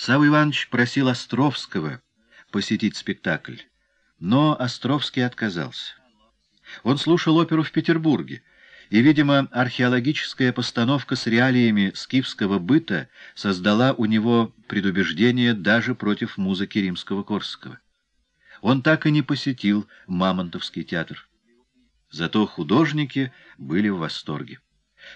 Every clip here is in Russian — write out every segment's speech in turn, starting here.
Савва Иванович просил Островского посетить спектакль, но Островский отказался. Он слушал оперу в Петербурге, и, видимо, археологическая постановка с реалиями скифского быта создала у него предубеждение даже против музыки римского Корсакова. Он так и не посетил Мамонтовский театр. Зато художники были в восторге.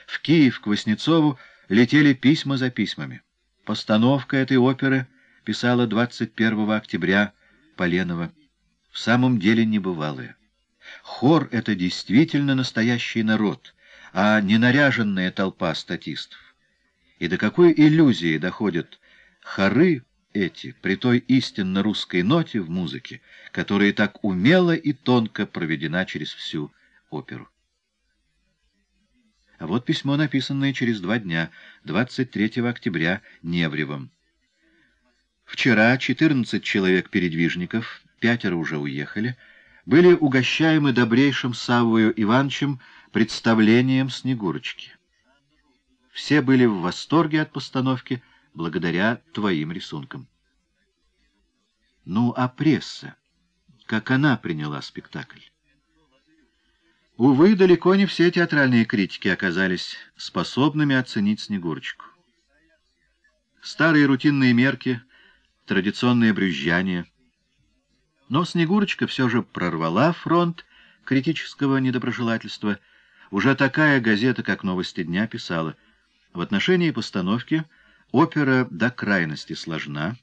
В Киев к Васнецову летели письма за письмами. Постановка этой оперы писала 21 октября Поленова. В самом деле небывалая. Хор — это действительно настоящий народ, а не наряженная толпа статистов. И до какой иллюзии доходят хоры эти при той истинно русской ноте в музыке, которая так умело и тонко проведена через всю оперу. А вот письмо, написанное через два дня, 23 октября, Невревым. Вчера 14 человек-передвижников, пятеро уже уехали, были угощаемы добрейшим Саввою Ивановичем представлением Снегурочки. Все были в восторге от постановки благодаря твоим рисункам. Ну, а пресса? Как она приняла спектакль? Увы, далеко не все театральные критики оказались способными оценить Снегурочку. Старые рутинные мерки, традиционное брюзжание. Но Снегурочка все же прорвала фронт критического недоброжелательства. Уже такая газета, как «Новости дня», писала, в отношении постановки опера до крайности сложна,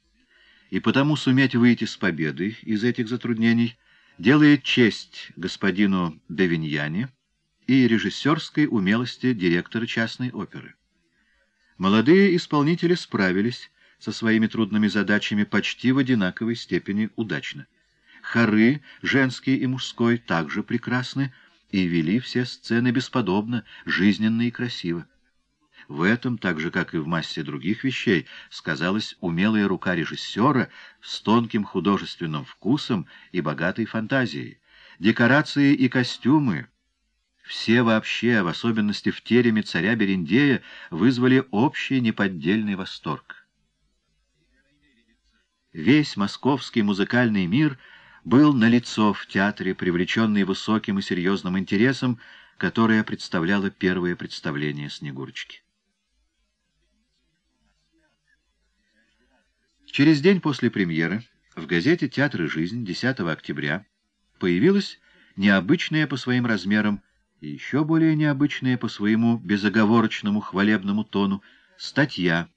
и потому суметь выйти с победой из этих затруднений – делает честь господину Девиньяне и режиссерской умелости директора частной оперы. Молодые исполнители справились со своими трудными задачами почти в одинаковой степени удачно. Хоры, женский и мужской, также прекрасны и вели все сцены бесподобно, жизненно и красиво. В этом, так же, как и в массе других вещей, сказалась умелая рука режиссера с тонким художественным вкусом и богатой фантазией. Декорации и костюмы, все вообще, в особенности в тереме царя Берендея, вызвали общий неподдельный восторг. Весь московский музыкальный мир был налицо в театре, привлеченный высоким и серьезным интересом, которое представляло первое представление Снегурочки. Через день после премьеры в газете «Театр и жизнь» 10 октября появилась необычная по своим размерам и еще более необычная по своему безоговорочному хвалебному тону статья,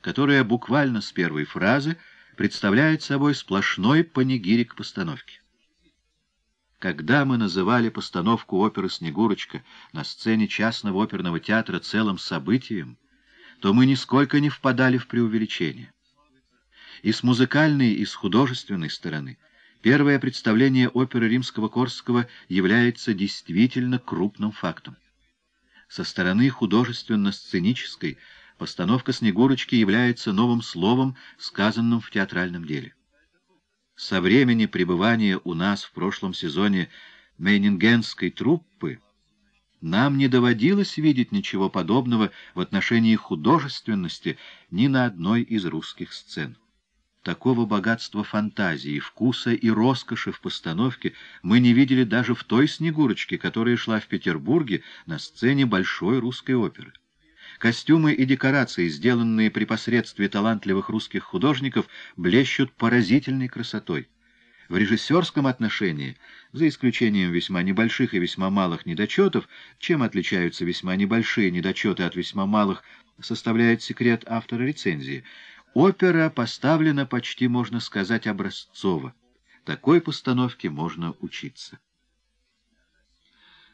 которая буквально с первой фразы представляет собой сплошной панигирик постановки. Когда мы называли постановку оперы «Снегурочка» на сцене частного оперного театра целым событием, то мы нисколько не впадали в преувеличение. И с музыкальной, и с художественной стороны первое представление оперы римского-корского является действительно крупным фактом. Со стороны художественно-сценической постановка «Снегурочки» является новым словом, сказанным в театральном деле. Со времени пребывания у нас в прошлом сезоне Мейнингенской труппы нам не доводилось видеть ничего подобного в отношении художественности ни на одной из русских сцен. Такого богатства фантазии, вкуса и роскоши в постановке мы не видели даже в той «Снегурочке», которая шла в Петербурге на сцене Большой русской оперы. Костюмы и декорации, сделанные при посредстве талантливых русских художников, блещут поразительной красотой. В режиссерском отношении, за исключением весьма небольших и весьма малых недочетов, чем отличаются весьма небольшие недочеты от весьма малых, составляет секрет автора рецензии – Опера поставлена почти, можно сказать, образцово. Такой постановке можно учиться.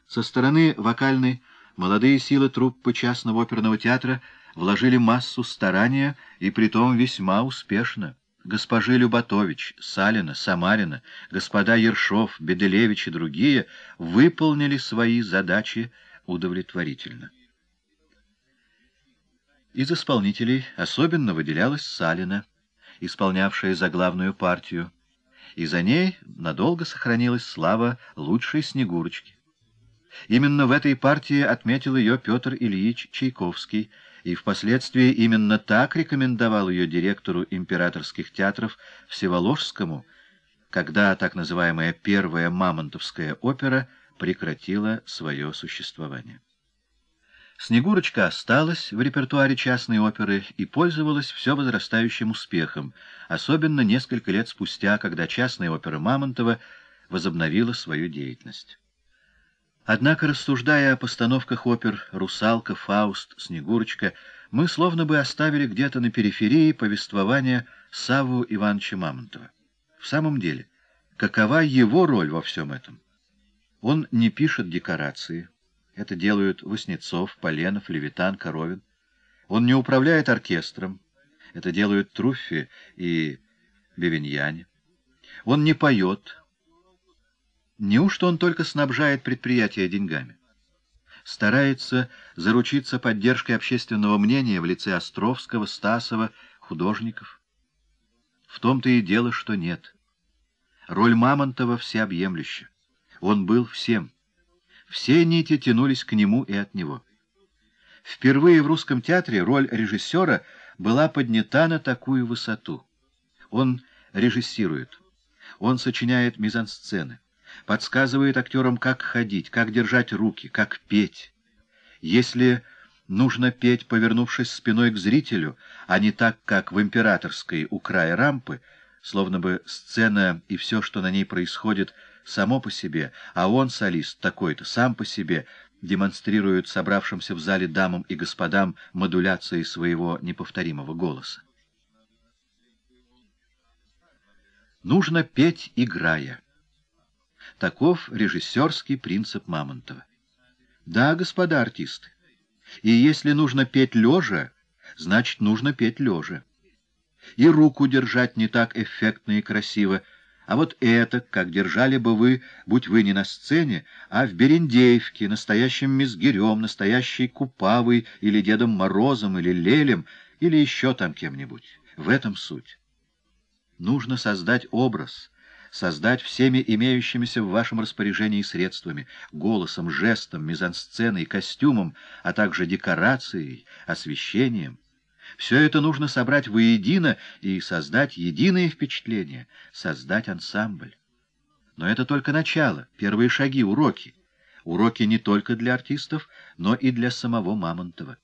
Со стороны вокальной молодые силы труппы частного оперного театра вложили массу старания, и притом весьма успешно. Госпожи Люботович, Салина, Самарина, господа Ершов, Беделевич и другие выполнили свои задачи удовлетворительно. Из исполнителей особенно выделялась Салина, исполнявшая заглавную партию, и за ней надолго сохранилась слава лучшей Снегурочки. Именно в этой партии отметил ее Петр Ильич Чайковский, и впоследствии именно так рекомендовал ее директору императорских театров Всеволожскому, когда так называемая первая Мамонтовская опера прекратила свое существование. Снегурочка осталась в репертуаре частной оперы и пользовалась все возрастающим успехом, особенно несколько лет спустя, когда частная опера Мамонтова возобновила свою деятельность. Однако, рассуждая о постановках опер «Русалка», «Фауст», «Снегурочка», мы словно бы оставили где-то на периферии повествования Савву Ивановича Мамонтова. В самом деле, какова его роль во всем этом? Он не пишет декорации. Это делают Васнецов, Поленов, Левитан, Коровин. Он не управляет оркестром. Это делают Труффи и Бевиньяне. Он не поет. Неужто он только снабжает предприятия деньгами? Старается заручиться поддержкой общественного мнения в лице Островского, Стасова, художников? В том-то и дело, что нет. Роль Мамонтова всеобъемлюща. Он был всем. Все нити тянулись к нему и от него. Впервые в русском театре роль режиссера была поднята на такую высоту. Он режиссирует. Он сочиняет мизансцены подсказывает актерам, как ходить, как держать руки, как петь. Если нужно петь, повернувшись спиной к зрителю, а не так, как в императорской у края рампы, словно бы сцена и все, что на ней происходит, само по себе, а он, солист такой-то, сам по себе, демонстрирует собравшимся в зале дамам и господам модуляции своего неповторимого голоса. Нужно петь, играя. Таков режиссерский принцип Мамонтова. Да, господа артисты, и если нужно петь лежа, значит, нужно петь лежа. И руку держать не так эффектно и красиво, а вот это, как держали бы вы, будь вы не на сцене, а в Берендеевке, настоящим мизгирем, настоящей Купавой или Дедом Морозом или Лелем, или еще там кем-нибудь. В этом суть. Нужно создать образ — создать всеми имеющимися в вашем распоряжении средствами, голосом, жестом, мизансценой, костюмом, а также декорацией, освещением. Все это нужно собрать воедино и создать единое впечатление, создать ансамбль. Но это только начало, первые шаги, уроки. Уроки не только для артистов, но и для самого Мамонтова.